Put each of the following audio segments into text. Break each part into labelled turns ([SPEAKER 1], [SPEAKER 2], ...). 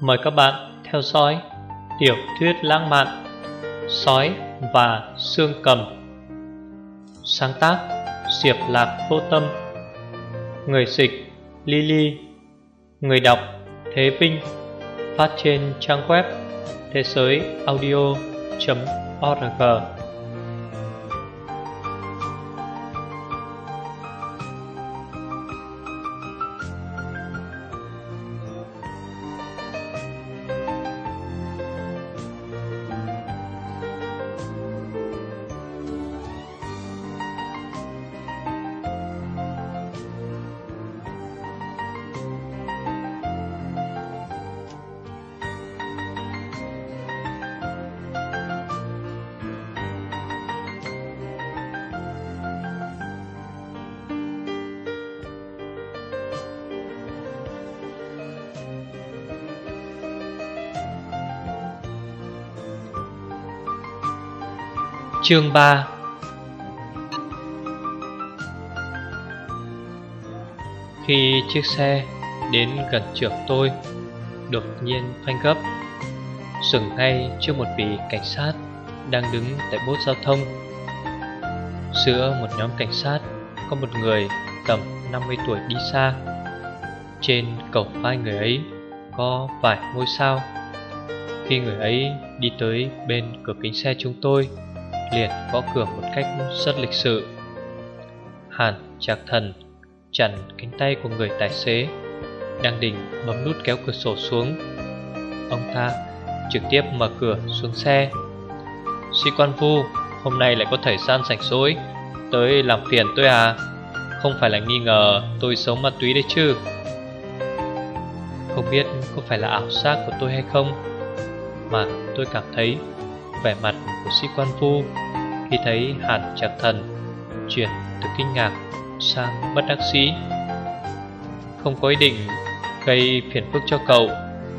[SPEAKER 1] Mời các bạn theo dõi tiểu thuyết lãng mạn Sói và xương cầm. Sáng tác Diệp Lạc Vô Tâm. Người dịch Lily. Người đọc Thế Vinh. Phát trên trang web thế giới audio.org Chương 3 Khi chiếc xe đến gần trường tôi, Đột nhiên phanh gấp. Dừng ngay trước một vị cảnh sát Đang đứng tại bốt giao thông. Giữa một nhóm cảnh sát Có một người tầm 50 tuổi đi xa. Trên cầu vai người ấy Có vài ngôi sao. Khi người ấy đi tới bên cửa kính xe chúng tôi liền gõ cửa một cách rất lịch sự. Hàn chạc thần chặn cánh tay của người tài xế, Đang định bấm nút kéo cửa sổ xuống. Ông ta trực tiếp mở cửa xuống xe. Sĩ quan vu, Hôm nay lại có thời gian rảnh rỗi, Tới làm phiền tôi à? Không phải là nghi ngờ tôi sống ma túy đấy chứ? Không biết có phải là ảo giác của tôi hay không, Mà tôi cảm thấy vẻ mặt của sĩ quan phu khi thấy hàn trạc thần chuyển từ kinh ngạc sang bất đắc sĩ không có ý định gây phiền phức cho cậu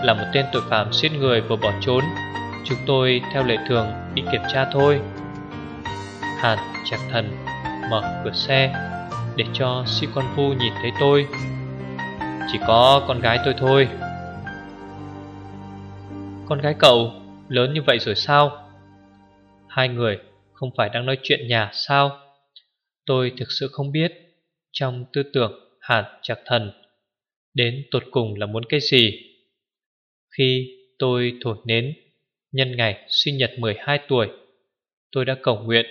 [SPEAKER 1] là một tên tội phạm giết người vừa bỏ trốn, chúng tôi theo lệ thường đi kiểm tra thôi. Hàn trạc thần mở cửa xe để cho sĩ quan phu nhìn thấy tôi. Chỉ có con gái tôi thôi. Con gái cậu lớn như vậy rồi sao? Hai người không phải đang nói chuyện nhà sao? Tôi thực sự không biết. Trong tư tưởng hàn chặt thần Đến tột cùng là muốn cái gì? Khi tôi thổi nến Nhân ngày sinh nhật 12 tuổi Tôi đã cầu nguyện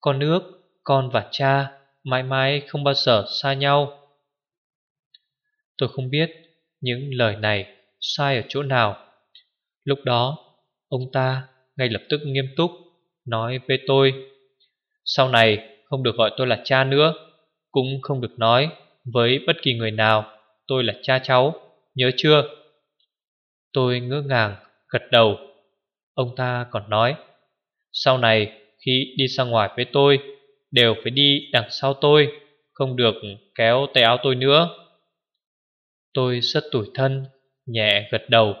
[SPEAKER 1] Con nước, con và cha Mãi mãi không bao giờ xa nhau. Tôi không biết những lời này sai ở chỗ nào. Lúc đó Ông ta ngay lập tức nghiêm túc, Nói với tôi, Sau này không được gọi tôi là cha nữa, Cũng không được nói Với bất kỳ người nào Tôi là cha cháu, Nhớ chưa? Tôi ngỡ ngàng, gật đầu. Ông ta còn nói, Sau này khi đi ra ngoài với tôi, Đều phải đi đằng sau tôi, Không được kéo tay áo tôi nữa. Tôi rất tủi thân, Nhẹ gật đầu.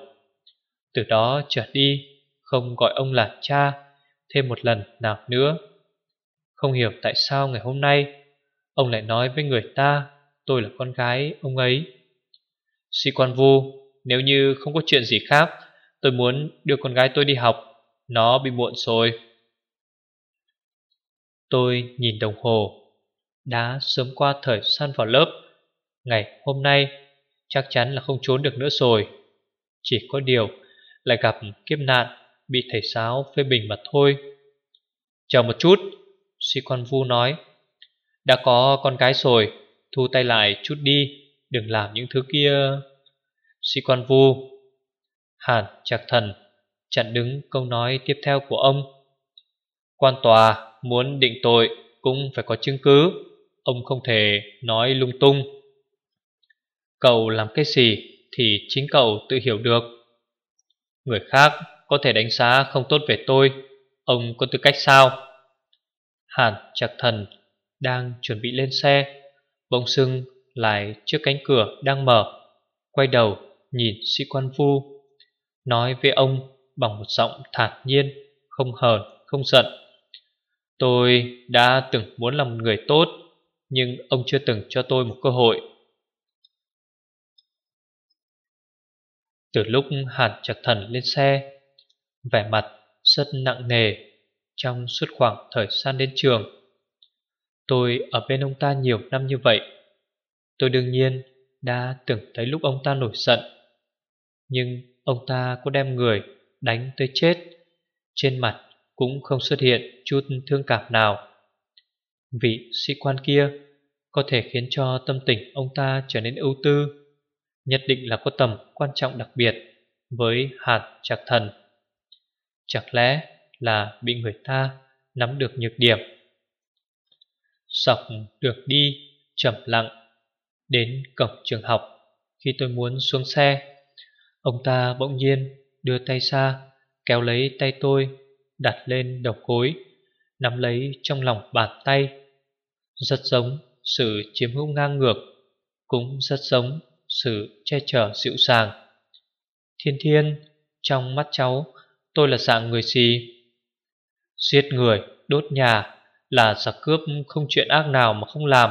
[SPEAKER 1] Từ đó trở đi không gọi ông là cha thêm một lần nào nữa. Không hiểu tại sao ngày hôm nay ông lại nói với người ta tôi là con gái ông ấy. Sĩ quan vu, nếu như không có chuyện gì khác, tôi muốn đưa con gái tôi đi học, nó bị muộn rồi. Tôi nhìn đồng hồ, đã sớm qua thời gian vào lớp. Ngày hôm nay chắc chắn là không trốn được nữa rồi. Chỉ có điều lại gặp kiếp nạn Bị thầy giáo phê bình mà thôi. Chờ một chút, Sĩ quan vu nói, Đã có con gái rồi, Thu tay lại chút đi, Đừng làm những thứ kia. Sĩ quan vu, Hàn chặt thần, Chặn đứng câu nói tiếp theo của ông. Quan tòa muốn định tội Cũng phải có chứng cứ, Ông không thể nói lung tung. Cậu làm cái gì Thì chính cậu tự hiểu được. Người khác có thể đánh giá không tốt về tôi Ông có tư cách sao? Hàn chặt thần Đang chuẩn bị lên xe Bỗng sưng lại trước cánh cửa đang mở Quay đầu nhìn sĩ quan phu Nói với ông bằng một giọng thản nhiên Không hờn, không giận. Tôi đã từng muốn làm một người tốt Nhưng ông chưa từng cho tôi một cơ hội. Từ lúc Hàn Trạc Thần lên xe Vẻ mặt rất nặng nề Trong suốt khoảng thời gian đến trường. Tôi ở bên ông ta nhiều năm như vậy, Tôi đương nhiên đã từng thấy lúc ông ta nổi giận. Nhưng ông ta có đem người đánh tới chết, Trên mặt cũng không xuất hiện chút thương cảm nào. Vị sĩ quan kia có thể khiến cho tâm tình ông ta trở nên ưu tư, Nhất định là có tầm quan trọng đặc biệt với hạt trạc thần. Chẳng lẽ là bị người ta nắm được nhược điểm? Sọc được đi chậm lặng, Đến cổng trường học, Khi tôi muốn xuống xe, Ông ta bỗng nhiên đưa tay ra, Kéo lấy tay tôi, Đặt lên đầu gối, Nắm lấy trong lòng bàn tay. Rất giống sự chiếm hữu ngang ngược, Cũng rất giống sự che chở dịu dàng. Thiên thiên, Trong mắt cháu Tôi là dạng người gì Giết người, đốt nhà Là giặc cướp không chuyện ác nào mà không làm.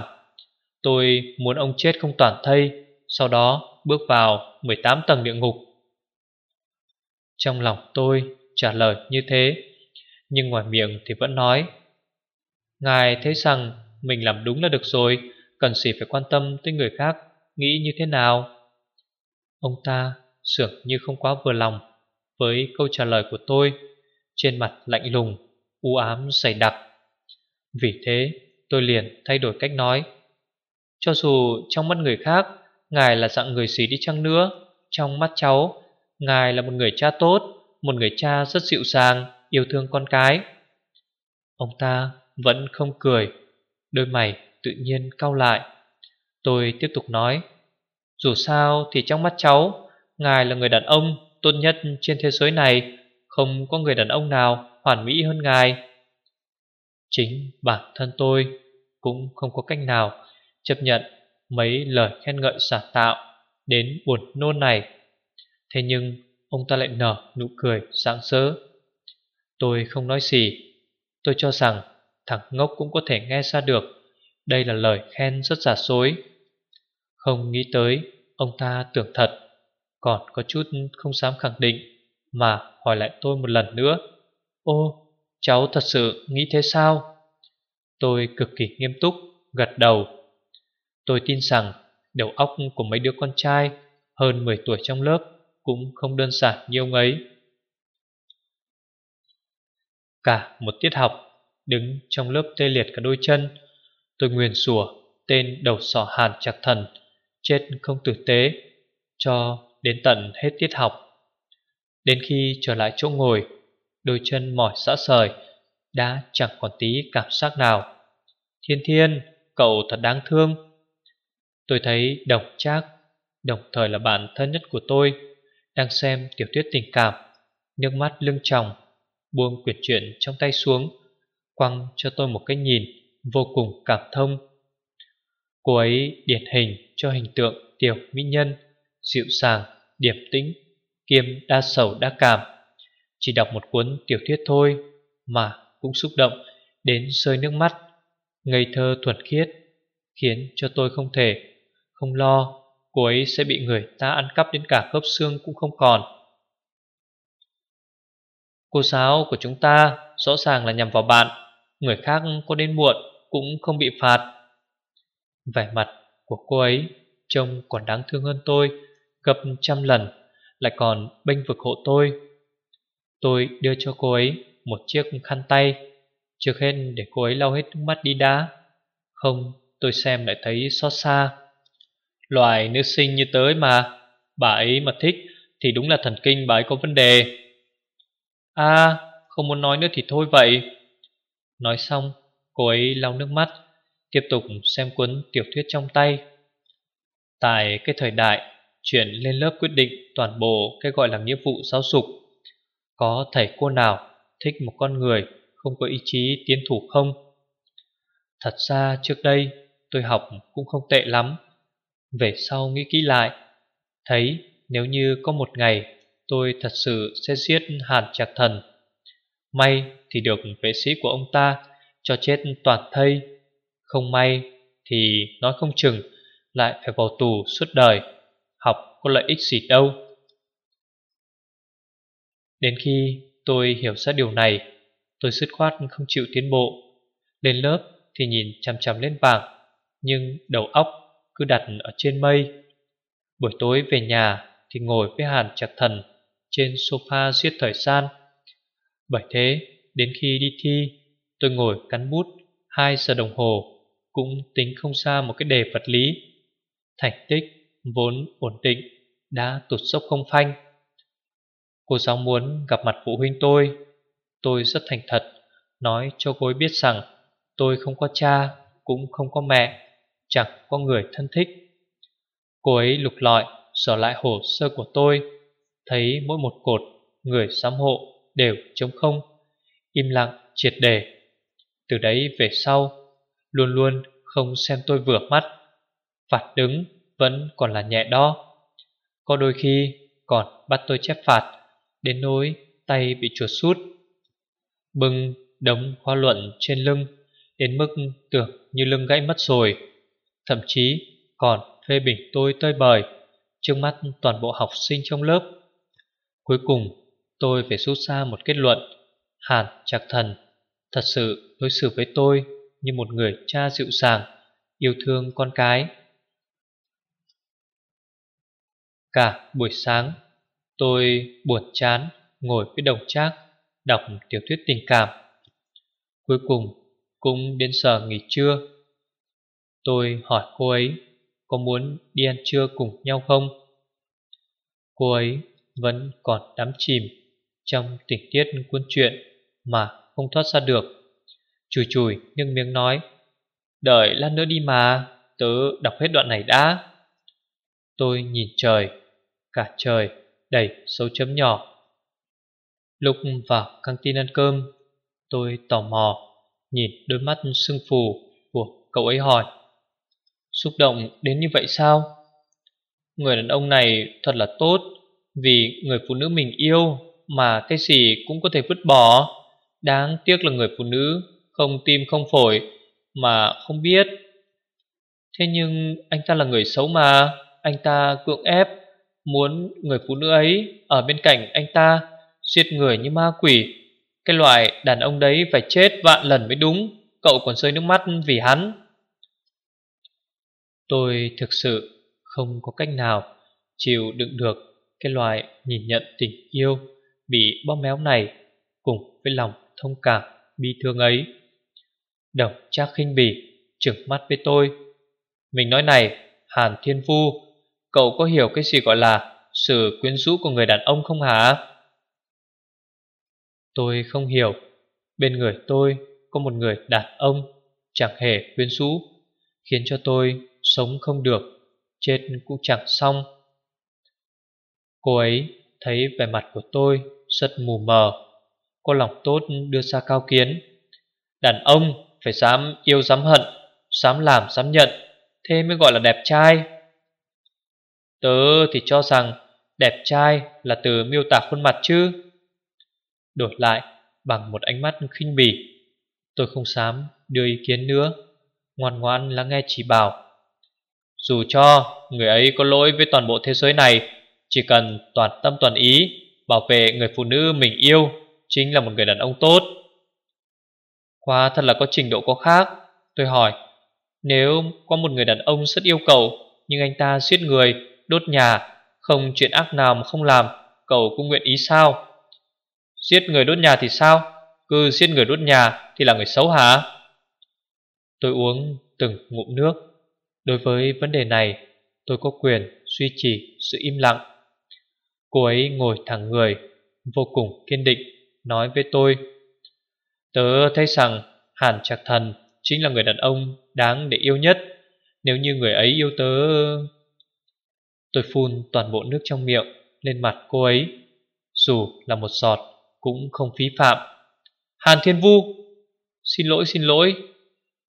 [SPEAKER 1] Tôi muốn ông chết không toàn thây Sau đó bước vào 18 tầng địa ngục. Trong lòng tôi trả lời như thế Nhưng ngoài miệng thì vẫn nói Ngài thấy rằng mình làm đúng là được rồi Cần gì phải quan tâm tới người khác Nghĩ như thế nào? Ông ta sưởng như không quá vừa lòng. Với câu trả lời của tôi, Trên mặt lạnh lùng, U ám dày đặc. Vì thế, tôi liền thay đổi cách nói. Cho dù trong mắt người khác, Ngài là dạng người gì đi chăng nữa, Trong mắt cháu, Ngài là một người cha tốt, Một người cha rất dịu dàng, Yêu thương con cái. Ông ta vẫn không cười, Đôi mày tự nhiên cau lại. Tôi tiếp tục nói, Dù sao thì trong mắt cháu, Ngài là người đàn ông tốt nhất trên thế giới này, Không có người đàn ông nào hoàn mỹ hơn Ngài Chính bản thân tôi cũng không có cách nào chấp nhận mấy lời khen ngợi giả tạo đến buồn nôn này. Thế nhưng, ông ta lại nở nụ cười sáng sớ. Tôi không nói gì. Tôi cho rằng thằng ngốc cũng có thể nghe ra được. Đây là lời khen rất giả dối. Không nghĩ tới ông ta tưởng thật. Còn có chút không dám khẳng định mà hỏi lại tôi một lần nữa. Ô, cháu thật sự nghĩ thế sao? Tôi cực kỳ nghiêm túc, gật đầu. Tôi tin rằng đầu óc của mấy đứa con trai hơn 10 tuổi trong lớp cũng không đơn giản như ông ấy. Cả một tiết học, đứng trong lớp tê liệt cả đôi chân, tôi nguyền rủa tên đầu sỏ hàn chặt thần, chết không tử tế, cho đến tận hết tiết học. Đến khi trở lại chỗ ngồi, đôi chân mỏi xã sời, đã chẳng còn tí cảm giác nào. Thiên thiên, cậu thật đáng thương. Tôi thấy đồng trác, đồng thời là bạn thân nhất của tôi, đang xem tiểu thuyết tình cảm, nước mắt lưng tròng, buông quyển truyện trong tay xuống, quăng cho tôi một cái nhìn vô cùng cảm thông. Cô ấy điển hình cho hình tượng tiểu mỹ nhân, dịu dàng, điềm tĩnh, kiêm đa sầu đa cảm. Chỉ đọc một cuốn tiểu thuyết thôi mà cũng xúc động đến rơi nước mắt, ngây thơ thuần khiết, khiến cho tôi không thể, không lo cô ấy sẽ bị người ta ăn cắp đến cả khớp xương cũng không còn. Cô giáo của chúng ta rõ ràng là nhằm vào bạn, người khác có đến muộn cũng không bị phạt. Vẻ mặt của cô ấy trông còn đáng thương hơn tôi gấp trăm lần, lại còn bênh vực hộ tôi. Tôi đưa cho cô ấy một chiếc khăn tay Trước hết để cô ấy lau hết nước mắt đi đã. Không tôi xem lại thấy xót xa. Loài nữ sinh như tới mà Bà ấy mà thích Thì đúng là thần kinh bà ấy có vấn đề. À không muốn nói nữa thì thôi vậy. Nói xong Cô ấy lau nước mắt Tiếp tục xem cuốn tiểu thuyết trong tay. Tại cái thời đại Chuyển lên lớp quyết định toàn bộ Cái gọi là nghĩa vụ giáo dục Có thầy cô nào thích một con người không có ý chí tiến thủ không? Thật ra trước đây tôi học cũng không tệ lắm. Về sau nghĩ kỹ lại, thấy nếu như có một ngày tôi thật sự sẽ giết Hàn Trạc Thần. May thì được vệ sĩ của ông ta cho chết toàn thây. Không may thì nói không chừng lại phải vào tù suốt đời. Có lợi ích gì đâu. Đến khi tôi hiểu ra điều này, Tôi dứt khoát không chịu tiến bộ. Lên lớp thì nhìn chằm chằm lên bảng, Nhưng đầu óc cứ đặt ở trên mây. Buổi tối về nhà thì ngồi với Hàn chặt thần Trên sofa giết thời gian. Bởi thế, đến khi đi thi, Tôi ngồi cắn bút 2 giờ đồng hồ, Cũng tính không ra một cái đề vật lý. Thành tích vốn ổn định. Đã tụt dốc không phanh. Cô giáo muốn gặp mặt phụ huynh tôi. Tôi rất thành thật, Nói cho cô ấy biết rằng Tôi không có cha, Cũng không có mẹ, Chẳng có người thân thích. Cô ấy lục lọi Sửa lại hồ sơ của tôi, Thấy mỗi một cột Người giám hộ đều trống không, Im lặng, triệt đề. Từ đấy về sau, Luôn luôn không xem tôi vừa mắt. Phạt đứng vẫn còn là nhẹ đo. Có đôi khi còn bắt tôi chép phạt Đến nỗi tay bị chuột sút. Bưng đống khoa luận trên lưng Đến mức tưởng như lưng gãy mất rồi. Thậm chí còn phê bình tôi tơi bời Trước mắt toàn bộ học sinh trong lớp. Cuối cùng tôi phải rút ra một kết luận Hàn Trạc Thần Thật sự đối xử với tôi Như một người cha dịu dàng, Yêu thương con cái. Cả buổi sáng, Tôi buồn chán Ngồi với đồng trác, Đọc tiểu thuyết tình cảm. Cuối cùng cũng đến giờ nghỉ trưa. Tôi hỏi cô ấy Có muốn đi ăn trưa cùng nhau không? Cô ấy vẫn còn đắm chìm Trong tình tiết cuốn truyện Mà không thoát ra được. Chùi chùi nhưng miếng nói, Đợi lát nữa đi mà, Tớ đọc hết đoạn này đã. Tôi nhìn trời Cả trời, đầy dấu chấm nhỏ. Lúc vào căng tin ăn cơm, Tôi tò mò Nhìn đôi mắt sưng phù Của cậu ấy hỏi, Xúc động đến như vậy sao? Người đàn ông này thật là tốt, Vì người phụ nữ mình yêu Mà cái gì cũng có thể vứt bỏ. Đáng tiếc là người phụ nữ Không tim không phổi Mà không biết. Thế nhưng anh ta là người xấu mà, Anh ta cưỡng ép Muốn người phụ nữ ấy Ở bên cạnh anh ta Giết người như ma quỷ. Cái loại đàn ông đấy phải chết vạn lần mới đúng. Cậu còn rơi nước mắt vì hắn. Tôi thực sự không có cách nào Chịu đựng được Cái loại nhìn nhận tình yêu Bị bóp méo này Cùng với lòng thông cảm Bi thương ấy. Đồng trác khinh bỉ, Trừng mắt với tôi. Mình nói này, Hàn Thiên Phu Cậu có hiểu cái gì gọi là Sự quyến rũ của người đàn ông không hả? Tôi không hiểu. Bên người tôi có một người đàn ông Chẳng hề quyến rũ, Khiến cho tôi sống không được, Chết cũng chẳng xong. Cô ấy thấy vẻ mặt của tôi rất mù mờ, Có lòng tốt đưa ra cao kiến. Đàn ông phải dám yêu, dám hận, Dám làm, dám nhận, Thế mới gọi là đẹp trai. Tớ thì cho rằng Đẹp trai là từ miêu tả khuôn mặt chứ. Đổi lại bằng một ánh mắt khinh bỉ Tôi không dám đưa ý kiến nữa. Ngoan ngoan lắng nghe chỉ bảo Dù cho người ấy có lỗi với toàn bộ thế giới này Chỉ cần toàn tâm toàn ý Bảo vệ người phụ nữ mình yêu Chính là một người đàn ông tốt. Khoa thật là có trình độ có khác Tôi hỏi Nếu có một người đàn ông rất yêu cầu Nhưng anh ta giết người, đốt nhà, Không chuyện ác nào mà không làm, Cậu cũng nguyện ý sao? Giết người đốt nhà thì sao? Cứ giết người đốt nhà thì là người xấu hả? Tôi uống từng ngụm nước. Đối với vấn đề này, Tôi có quyền duy trì sự im lặng. Cô ấy ngồi thẳng người, Vô cùng kiên định, Nói với tôi, Tớ thấy rằng Hàn Trạc Thần Chính là người đàn ông đáng để yêu nhất. Nếu như người ấy yêu tớ Tôi phun toàn bộ nước trong miệng Lên mặt cô ấy. Dù là một giọt cũng không phí phạm. Hàn Thiên Vu, Xin lỗi xin lỗi.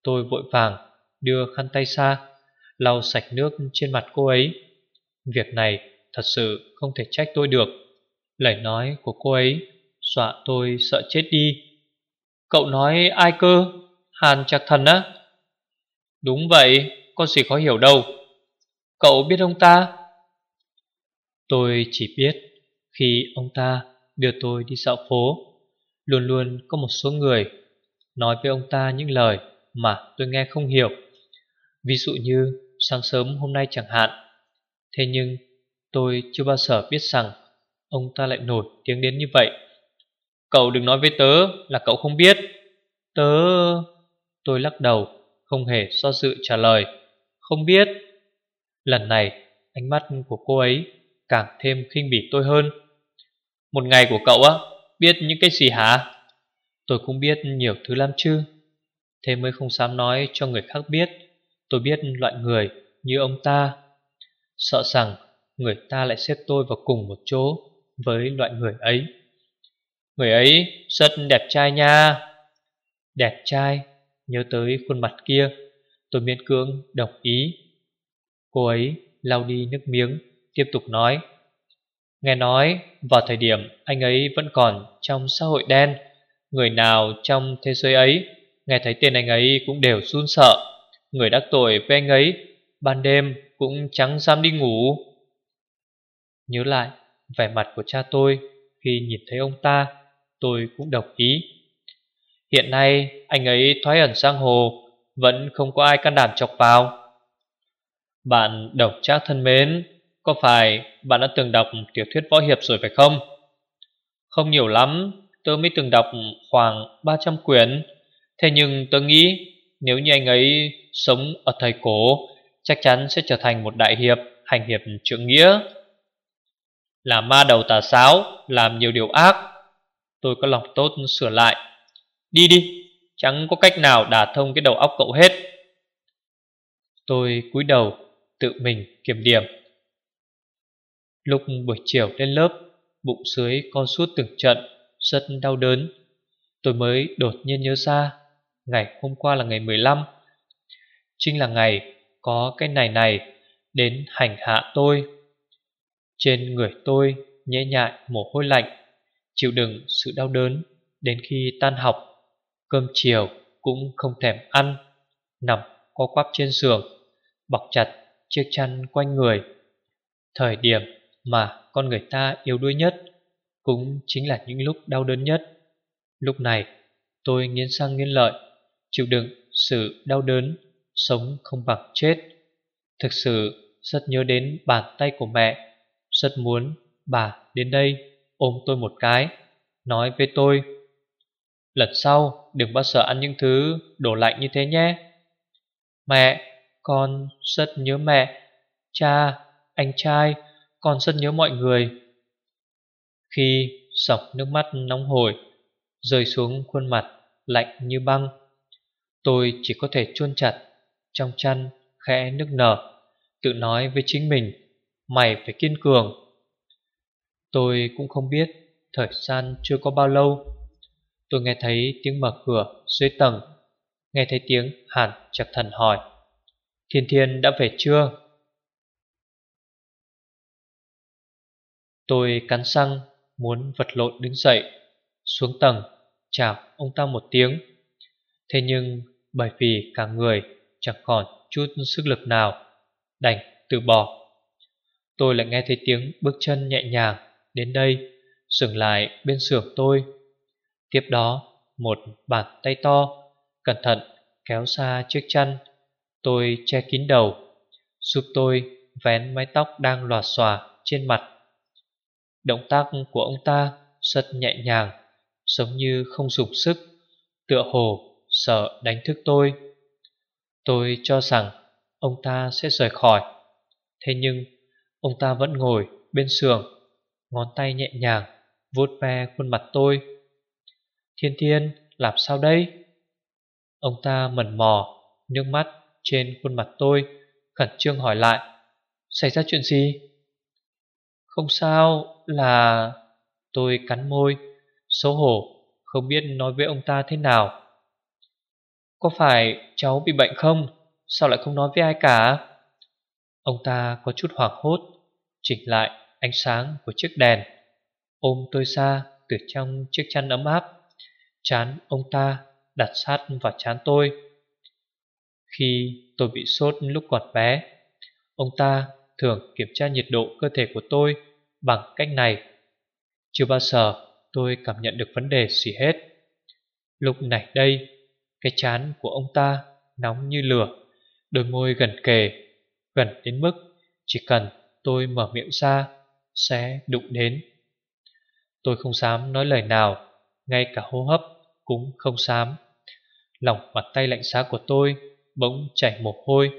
[SPEAKER 1] Tôi vội vàng đưa khăn tay xa lau sạch nước trên mặt cô ấy. Việc này thật sự không thể trách tôi được. Lời nói của cô ấy Dọa tôi sợ chết đi. Cậu nói ai cơ? Hàn chặt Thần á? Đúng vậy, Có gì khó hiểu đâu. Cậu biết ông ta? Tôi chỉ biết Khi ông ta đưa tôi đi dạo phố, Luôn luôn có một số người Nói với ông ta những lời Mà tôi nghe không hiểu. Ví dụ như, sáng sớm hôm nay chẳng hạn. Thế nhưng tôi chưa bao giờ biết rằng Ông ta lại nổi tiếng đến như vậy. Cậu đừng nói với tớ là cậu không biết. Tớ... Tôi lắc đầu, Không hề do dự trả lời. Không biết. Lần này, ánh mắt của cô ấy Càng thêm khinh bỉ tôi hơn. Một ngày của cậu á, Biết những cái gì hả? Tôi cũng biết nhiều thứ lắm chứ. Thế mới không dám nói cho người khác biết. Tôi biết loại người như ông ta. Sợ rằng người ta lại xếp tôi vào cùng một chỗ với loại người ấy. Người ấy rất đẹp trai nha. Đẹp trai, Nhớ tới khuôn mặt kia, Tôi miễn cưỡng đồng ý. Cô ấy lau đi nước miếng. Tiếp tục nói. Nghe nói, vào thời điểm anh ấy vẫn còn trong xã hội đen, Người nào trong thế giới ấy Nghe thấy tên anh ấy cũng đều run sợ. Người đắc tội với anh ấy, Ban đêm cũng chẳng dám đi ngủ. Nhớ lại vẻ mặt của cha tôi Khi nhìn thấy ông ta, Tôi cũng đồng ý. Hiện nay anh ấy thoái ẩn sang hồ, Vẫn không có ai can đảm chọc vào. Bạn đồng trác thân mến có phải bạn đã từng đọc tiểu thuyết võ hiệp rồi phải không? Không nhiều lắm, Tôi mới từng đọc khoảng 300 quyển. Thế nhưng tôi nghĩ Nếu như anh ấy sống ở thời cổ, Chắc chắn sẽ trở thành một đại hiệp, Hành hiệp trượng nghĩa. Là ma đầu tà sáo, Làm nhiều điều ác. Tôi có lòng tốt sửa lại. Đi đi, Chẳng có cách nào đả thông cái đầu óc cậu hết. Tôi cúi đầu, Tự mình kiểm điểm. Lúc buổi chiều lên lớp, Bụng dưới con suốt từng trận, Rất đau đớn. Tôi mới đột nhiên nhớ ra, Ngày hôm qua là ngày 15 Chính là ngày có cái này này Đến hành hạ tôi. Trên người tôi nhễ nhại mồ hôi lạnh, Chịu đựng sự đau đớn Đến khi tan học. Cơm chiều cũng không thèm ăn, Nằm co quắp trên giường, Bọc chặt chiếc chăn quanh người. Thời điểm mà con người ta yếu đuối nhất Cũng chính là những lúc đau đớn nhất. Lúc này tôi nghiến răng nghiến lợi Chịu đựng sự đau đớn Sống không bằng chết. Thực sự rất nhớ đến bàn tay của mẹ Rất muốn bà đến đây ôm tôi một cái Nói với tôi Lần sau đừng bao giờ ăn những thứ đổ lạnh như thế nhé. Mẹ, con rất nhớ mẹ Cha, anh trai, con rất nhớ mọi người Khi dọc nước mắt nóng hổi, Rơi xuống khuôn mặt lạnh như băng, Tôi chỉ có thể chôn chặt Trong chăn khẽ nước nở, Tự nói với chính mình, Mày phải kiên cường Tôi cũng không biết Thời gian chưa có bao lâu, Tôi nghe thấy tiếng mở cửa dưới tầng, Nghe thấy tiếng hàn chặt thần hỏi, Thiên Thiên đã về chưa? Tôi cắn răng, Muốn vật lộn đứng dậy. Xuống tầng chào ông ta một tiếng. Thế nhưng, bởi vì cả người, chẳng còn chút sức lực nào, Đành từ bỏ. Tôi lại nghe thấy tiếng bước chân nhẹ nhàng Đến đây, Dừng lại bên sườn tôi. Tiếp đó, một bàn tay to, Cẩn thận kéo xa chiếc chăn. Tôi che kín đầu, Giúp tôi vén mái tóc đang lòa xòa trên mặt. Động tác của ông ta rất nhẹ nhàng, Giống như không dùng sức, Tựa hồ sợ đánh thức tôi. Tôi cho rằng ông ta sẽ rời khỏi. Thế nhưng, ông ta vẫn ngồi bên sườn Ngón tay nhẹ nhàng vuốt ve khuôn mặt tôi. Thiên thiên, làm sao đây? Ông ta mẩn mò Nước mắt trên khuôn mặt tôi, Khẩn trương hỏi lại, Xảy ra chuyện gì? Không sao là Tôi cắn môi, Xấu hổ, Không biết nói với ông ta thế nào. Có phải cháu bị bệnh không? Sao lại không nói với ai cả? Ông ta có chút hoảng hốt, Chỉnh lại ánh sáng của chiếc đèn. Ôm tôi ra từ trong chiếc chăn ấm áp, Chán ông ta đặt sát vào chán tôi. Khi tôi bị sốt lúc còn bé, Ông ta thường kiểm tra nhiệt độ cơ thể của tôi bằng cách này, Chưa bao giờ tôi cảm nhận được vấn đề gì hết. Lúc này đây, Cái chán của ông ta nóng như lửa, Đôi môi gần kề, Gần đến mức chỉ cần tôi mở miệng ra Sẽ đụng đến. Tôi không dám nói lời nào, Ngay cả hô hấp cũng không dám. Lòng bàn tay lạnh giá của tôi Bỗng chảy mồ hôi.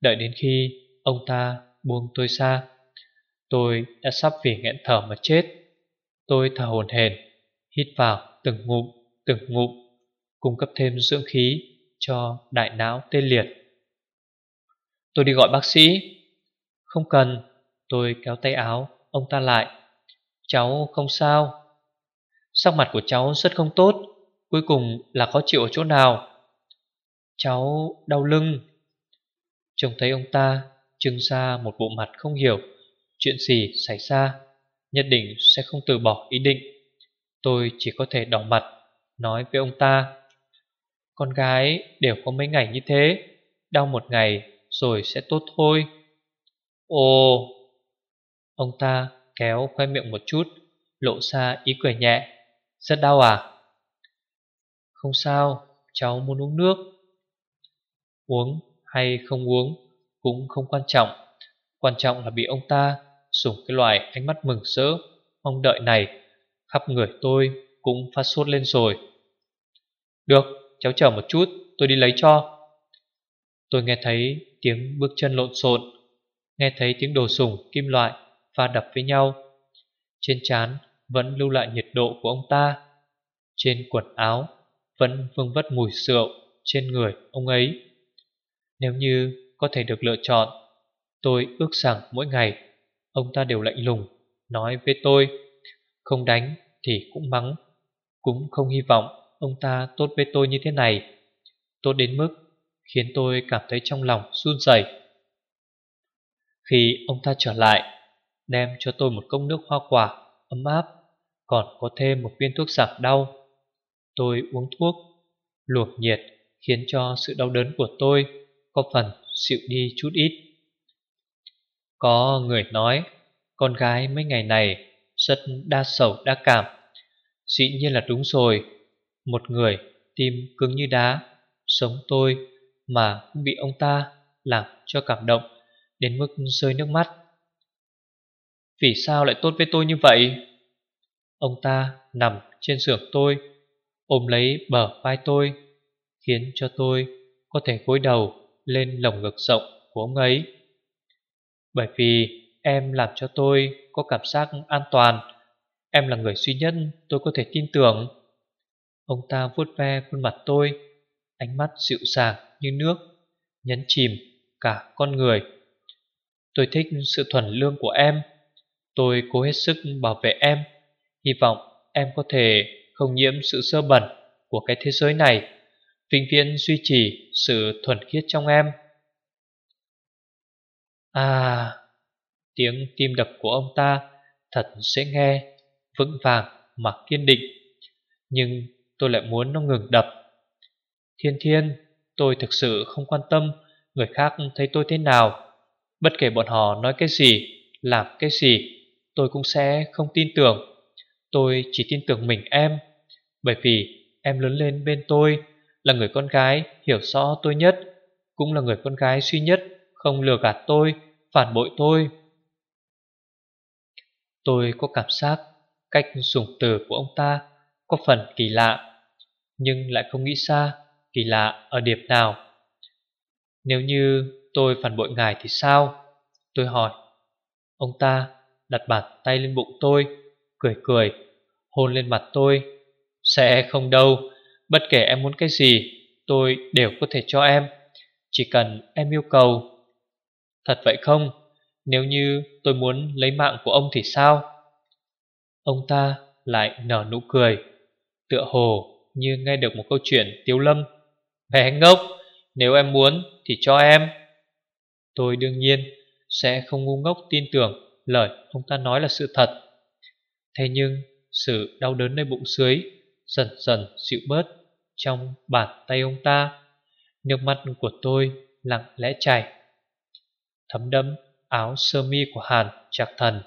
[SPEAKER 1] Đợi đến khi ông ta buông tôi ra Tôi đã sắp vì nghẹn thở mà chết. Tôi thở hồn hển, Hít vào từng ngụm từng ngụm, Cung cấp thêm dưỡng khí Cho đại não tê liệt. Tôi đi gọi bác sĩ. Không cần, Tôi kéo tay áo Ông ta lại. Cháu không sao. Sắc mặt của cháu rất không tốt, Cuối cùng là khó chịu ở chỗ nào? Cháu đau lưng. Trông thấy ông ta, trưng ra một bộ mặt không hiểu. Chuyện gì xảy ra, Nhất định sẽ không từ bỏ ý định. Tôi chỉ có thể đỏ mặt, Nói với ông ta, Con gái đều có mấy ngày như thế, Đau một ngày rồi sẽ tốt thôi. Ồ. Ông ta kéo khoe miệng một chút, Lộ ra ý cười nhẹ, Rất đau à? Không sao, Cháu muốn uống nước. Uống hay không uống Cũng không quan trọng. Quan trọng là bị ông ta Dùng cái loại ánh mắt mừng rỡ. Mong đợi này Khắp người tôi cũng phát sốt lên rồi. Được, cháu chờ một chút, Tôi đi lấy cho. Tôi nghe thấy tiếng bước chân lộn xộn, Nghe thấy tiếng đồ sùng kim loại Pha đập với nhau. Trên trán vẫn lưu lại nhiệt độ của ông ta, Trên quần áo Vẫn vương vất mùi rượu Trên người ông ấy. Nếu như có thể được lựa chọn Tôi ước rằng mỗi ngày, Ông ta đều lạnh lùng, Nói với tôi, Không đánh thì cũng mắng, Cũng không hy vọng ông ta tốt với tôi như thế này. Tốt đến mức Khiến tôi cảm thấy trong lòng run rẩy. Khi ông ta trở lại, Đem cho tôi một cốc nước hoa quả Ấm áp, Còn có thêm một viên thuốc giảm đau. Tôi uống thuốc, Luộc nhiệt khiến cho sự đau đớn của tôi Có phần dịu đi chút ít có người nói, Con gái mấy ngày này Rất đa sầu đa cảm. Dĩ nhiên là đúng rồi. Một người tim cứng như đá, Sống tôi Mà cũng bị ông ta làm cho cảm động Đến mức rơi nước mắt. Vì sao lại tốt với tôi như vậy? Ông ta nằm trên giường tôi, Ôm lấy bờ vai tôi, Khiến cho tôi có thể gối đầu lên lồng ngực rộng của ông ấy bởi vì em làm cho tôi có cảm giác an toàn. Em là người duy nhất tôi có thể tin tưởng. Ông ta vuốt ve khuôn mặt tôi, Ánh mắt dịu dàng như nước, Nhấn chìm cả con người. Tôi thích sự thuần lương của em. Tôi cố hết sức bảo vệ em. Hy vọng em có thể không nhiễm sự sơ bẩn của cái thế giới này. Vĩnh viễn duy trì sự thuần khiết trong em. À Tiếng tim đập của ông ta Thật dễ nghe Vững vàng mà kiên định, Nhưng tôi lại muốn nó ngừng đập. Thiên thiên, Tôi thực sự không quan tâm Người khác thấy tôi thế nào. Bất kể bọn họ nói cái gì, Làm cái gì, Tôi cũng sẽ không tin tưởng. Tôi chỉ tin tưởng mình em, Bởi vì em lớn lên bên tôi Là người con gái hiểu rõ tôi nhất, Cũng là người con gái duy nhất không lừa gạt tôi, phản bội tôi. Tôi có cảm giác cách dùng từ của ông ta có phần kỳ lạ, Nhưng lại không nghĩ xa kỳ lạ ở điểm nào. Nếu như tôi phản bội ngài thì sao? Tôi hỏi. Ông ta đặt bàn tay lên bụng tôi, Cười cười, Hôn lên mặt tôi. Sẽ không đâu, Bất kể em muốn cái gì, Tôi đều có thể cho em. Chỉ cần em yêu cầu Thật vậy không? Nếu như tôi muốn lấy mạng của ông thì sao? Ông ta lại nở nụ cười, Tựa hồ như nghe được một câu chuyện tiếu lâm. Bé ngốc, Nếu em muốn thì cho em. Tôi đương nhiên sẽ không ngu ngốc tin tưởng lời ông ta nói là sự thật. Thế nhưng sự đau đớn nơi bụng dưới dần dần dịu bớt trong bàn tay ông ta. Nước mắt của tôi lặng lẽ chảy thấm đẫm áo sơ mi của Hàn Trạc Thần.